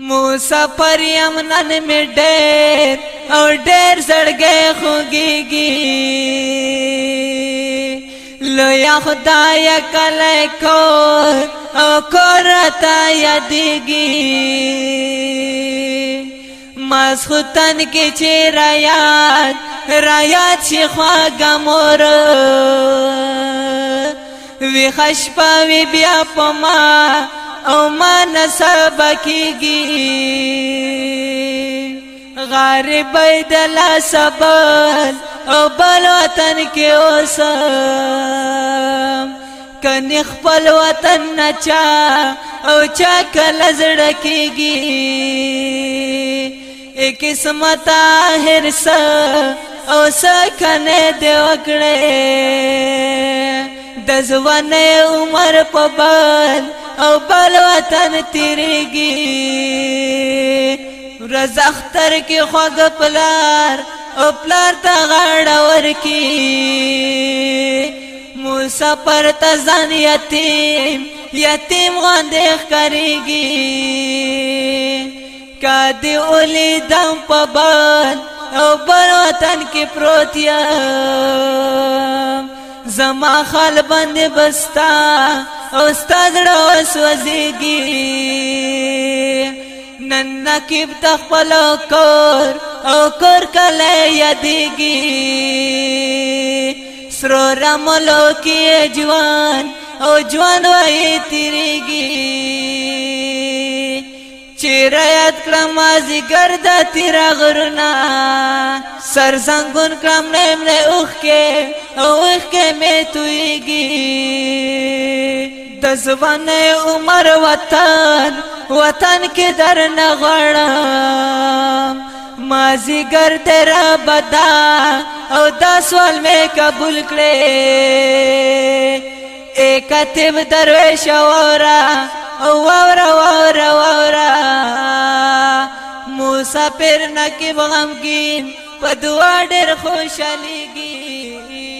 مسافر یم نن می ډېر او ډېر زړګې خوږيږي لویا خدای کله کو او کورتا یادېږي مسختن کې چې را یاد را یاد شي خواګه مور وی خش پاوی بیا پما او ما نسب کیږي غریب دل سبل او بل وطن کې اوسم کني خپل وطن نچا او چا کله زړه کیږي قسمت هر س او سکنه دی وکړې د ځوانه عمر په بل او بل وطن تیرېږي ورځ اختر کې خوږ پلار او پلار ته غاړه ورکي مسافر ته ځان یتیم یتیم غاندې ښکاریږي کادی اولی دم په بان او بل وطن کې پروت یم زما خال باندې بستا او استاد را وسوځيږي نن نکیب تخپل کور او کور کله یادېږي سرو رملو کې جوان او جوان وای تیریږي چیرې یاد کړم ازګر د تیرا غرنا سرزنگ بن کرم نیم لے اوخ کے اوخ کے میں توئی گی دزوان عمر وطن وطن کې در نغړم مازی گر تیرا بدا او دا سوال میں قبول کړې اے کاتب درویش اورا او اورا اورا اورا مسافر نقیب غمگین په دوه ډېر خوشاليږي